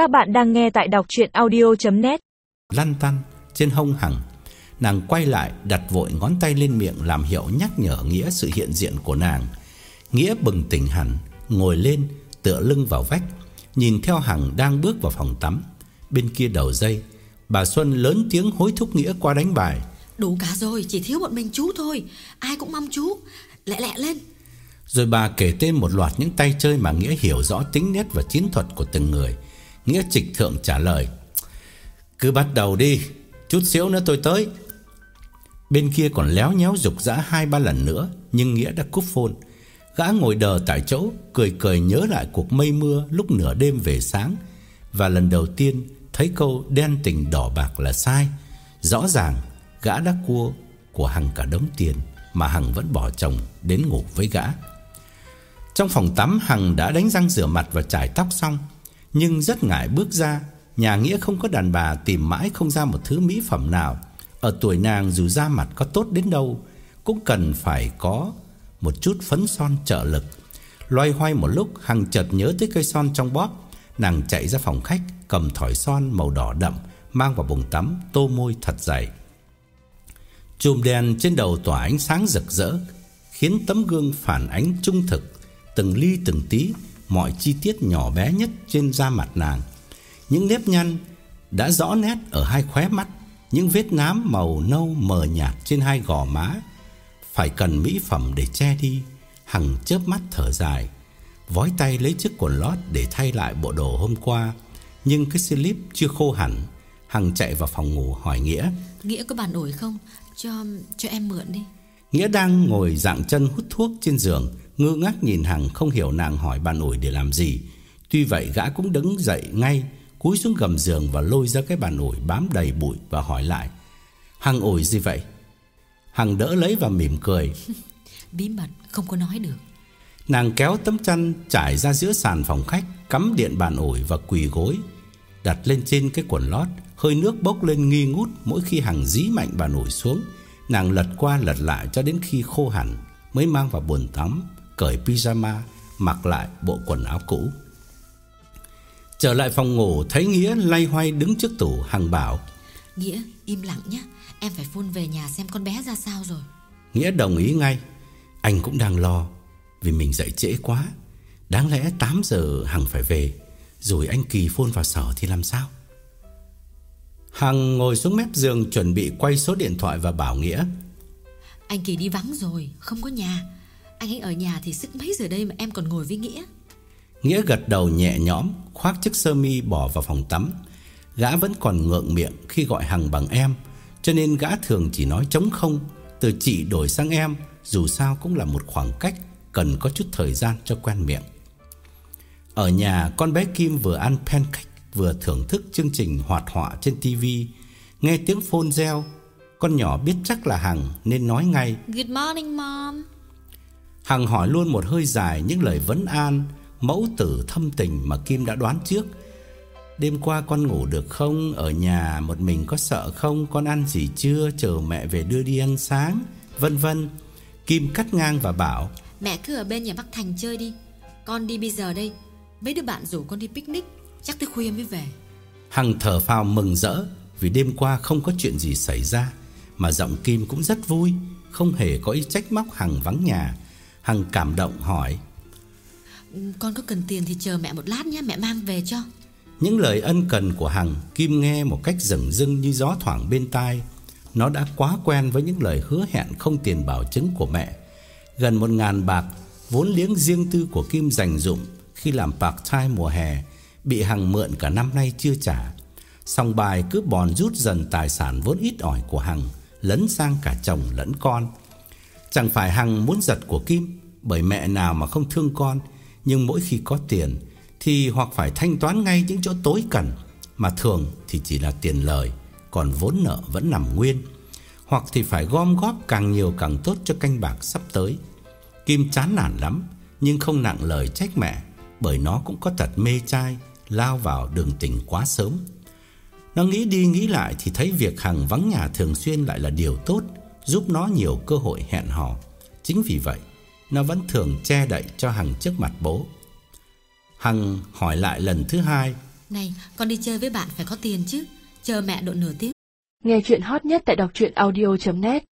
Các bạn đang nghe tại đọc chuyện audio.net Lăn tăn trên hông Hằng Nàng quay lại đặt vội ngón tay lên miệng làm hiệu nhắc nhở Nghĩa sự hiện diện của nàng. Nghĩa bừng tỉnh hẳn Ngồi lên tựa lưng vào vách Nhìn theo Hằng đang bước vào phòng tắm. Bên kia đầu dây Bà Xuân lớn tiếng hối thúc Nghĩa qua đánh bài. Đủ cả rồi, chỉ thiếu bọn mình chú thôi Ai cũng mong chú. Lẹ lẹ lên. Rồi bà kể tên một loạt những tay chơi mà Nghĩa hiểu rõ tính nét và chiến thuật của từng người Nghĩa trịch thượng trả lời, Cứ bắt đầu đi, Chút xíu nữa tôi tới. Bên kia còn léo nhéo dục dã hai ba lần nữa, Nhưng Nghĩa đã cúp phôn Gã ngồi đờ tại chỗ, Cười cười nhớ lại cuộc mây mưa Lúc nửa đêm về sáng. Và lần đầu tiên, thấy câu đen tình đỏ bạc là sai Rõ ràng Gã đã cua của Hằng cả đống tiền Mà Hằng vẫn bỏ chồng đến ngủ với gã. Trong phòng tắm, Hằng đã đánh răng rửa mặt và chải tóc xong. Nhưng rất ngại bước ra, Nhà Nghĩa không có đàn bà tìm mãi không ra một thứ mỹ phẩm nào. Ở tuổi nàng dù da mặt có tốt đến đâu, Cũng cần phải có một chút phấn son trợ lực. Loay hoay một lúc, Hằng chợt nhớ tới cây son trong bóp. Nàng chạy ra phòng khách, Cầm thỏi son màu đỏ đậm, Mang vào bồn tắm, tô môi thật dày. Chùm đèn trên đầu tỏa ánh sáng rực rỡ, Khiến tấm gương phản ánh trung thực, Từng ly từng tí. Mọi chi tiết nhỏ bé nhất trên da mặt nàng. Những nếp nhăn Đã rõ nét ở hai khóe mắt Những vết nám màu nâu mờ nhạt trên hai gò má. Phải cần mỹ phẩm để che đi Hằng chớp mắt thở dài Vói tay lấy chiếc quần lót để thay lại bộ đồ hôm qua Nhưng cái slip chưa khô hẳn. Hằng chạy vào phòng ngủ hỏi Nghĩa. Nghĩa có bàn ổi không? Cho cho em mượn đi. Nghĩa đang ngồi dạng chân hút thuốc trên giường Ngơ ngác nhìn Hằng không hiểu nàng hỏi bàn ủi để làm gì. Tuy vậy gã cũng đứng dậy ngay Cúi xuống gầm giường và lôi ra cái bàn ủi bám đầy bụi và hỏi lại. Hằng ủi gì vậy? Hằng đỡ lấy và mỉm cười. Bí mật không có nói được. Nàng kéo tấm chăn trải ra giữa sàn phòng khách Cắm điện bàn ủi và quỳ gối Đặt lên trên cái quần lót. Hơi nước bốc lên nghi ngút Mỗi khi Hằng dí mạnh bàn ủi xuống. Nàng lật qua lật lại cho đến khi khô hẳn Mới mang vào bồn tắm Cởi pyjama Mặc lại bộ quần áo cũ. Trở lại phòng ngủ Thấy Nghĩa lay hoay đứng trước tủ Hằng bảo Nghĩa im lặng nhé. Em phải phone về nhà xem con bé ra sao rồi. Nghĩa đồng ý ngay. Anh cũng đang lo Vì mình dậy trễ quá. Đáng lẽ 8 giờ Hằng phải về Rồi anh Kỳ phone vào sở thì làm sao? Hằng ngồi xuống mép giường Chuẩn bị quay số điện thoại và bảo Nghĩa Anh Kỳ đi vắng rồi Không có nhà Anh ấy ở nhà thì sức mấy giờ đây mà em còn ngồi với Nghĩa? Nghĩa gật đầu nhẹ nhõm Khoác chiếc sơ mi bỏ vào phòng tắm. Gã vẫn còn ngượng miệng khi gọi Hằng bằng em Cho nên gã thường chỉ nói trống không. Từ chị đổi sang em Dù sao cũng là một khoảng cách Cần có chút thời gian cho quen miệng. Ở nhà con bé Kim vừa ăn pancake Vừa thưởng thức chương trình hoạt họa trên TV Nghe tiếng phone reo Con nhỏ biết chắc là Hằng Nên nói ngay Good morning mom Hằng hỏi luôn một hơi dài những lời vấn an Mẫu tử thâm tình mà Kim đã đoán trước. Đêm qua con ngủ được không? Ở nhà một mình có sợ không? Con ăn gì chưa? Chờ mẹ về đưa đi ăn sáng. Vân vân. Kim cắt ngang và bảo Mẹ cứ ở bên nhà bác Thành chơi đi. Con đi bây giờ đây. Mấy đứa bạn rủ con đi picnic Chắc tới khuya mới về. Hằng thở phào mừng rỡ Vì đêm qua không có chuyện gì xảy ra Mà giọng Kim cũng rất vui Không hề có ý trách móc Hằng vắng nhà Hằng cảm động hỏi. Con có cần tiền thì chờ mẹ một lát nhé Mẹ mang về cho. Những lời ân cần của Hằng Kim nghe một cách rừng rưng như gió thoảng bên tai. Nó đã quá quen với những lời hứa hẹn không tiền bảo chứng của mẹ. Gần một ngàn bạc Vốn liếng riêng tư của Kim dành dụng Khi làm part time mùa hè Bị Hằng mượn cả năm nay chưa trả. Xong bài cứ bòn rút dần tài sản vốn ít ỏi của Hằng Lấn sang cả chồng lẫn con Chẳng phải Hằng muốn giật của Kim, Bởi mẹ nào mà không thương con, Nhưng mỗi khi có tiền Thì hoặc phải thanh toán ngay những chỗ tối cần, Mà thường thì chỉ là tiền lời, Còn vốn nợ vẫn nằm nguyên. Hoặc thì phải gom góp càng nhiều càng tốt cho canh bạc sắp tới. Kim chán nản lắm, Nhưng không nặng lời trách mẹ, Bởi nó cũng có tật mê trai, Lao vào đường tình quá sớm. Nó nghĩ đi nghĩ lại Thì thấy việc Hằng vắng nhà thường xuyên lại là điều tốt. Giúp nó nhiều cơ hội hẹn hò. Chính vì vậy Nó vẫn thường che đậy cho Hằng trước mặt bố. Hằng hỏi lại lần thứ hai Này con đi chơi với bạn phải có tiền chứ Chờ mẹ độ nửa tiếng. Nghe chuyện hot nhất tại đọc truyện audio.net